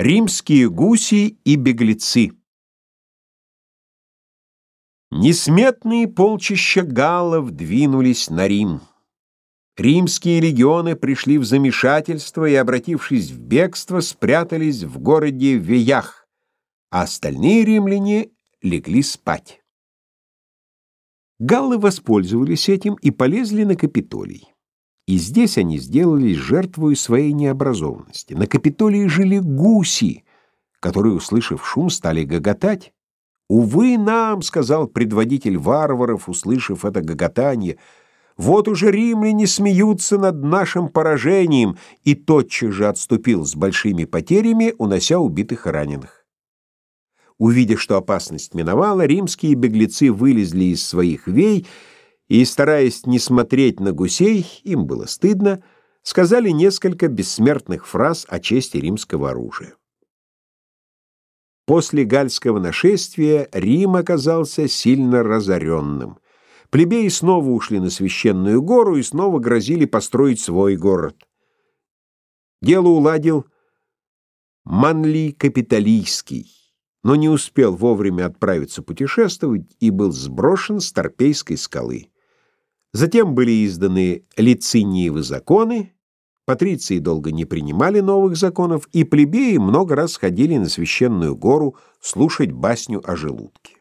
Римские гуси и беглецы Несметные полчища галлов двинулись на Рим. Римские легионы пришли в замешательство и, обратившись в бегство, спрятались в городе Веях, а остальные римляне легли спать. Галлы воспользовались этим и полезли на Капитолий. И здесь они сделались жертвой своей необразованности. На Капитолии жили гуси, которые, услышав шум, стали гоготать. «Увы нам!» — сказал предводитель варваров, услышав это гоготание. «Вот уже римляне смеются над нашим поражением!» и тотчас же отступил с большими потерями, унося убитых и раненых. Увидя, что опасность миновала, римские беглецы вылезли из своих вей и, стараясь не смотреть на гусей, им было стыдно, сказали несколько бессмертных фраз о чести римского оружия. После гальского нашествия Рим оказался сильно разоренным. Плебеи снова ушли на священную гору и снова грозили построить свой город. Дело уладил Манли Капитолийский но не успел вовремя отправиться путешествовать и был сброшен с Торпейской скалы. Затем были изданы лициниевы законы, патриции долго не принимали новых законов, и плебеи много раз ходили на священную гору слушать басню о желудке.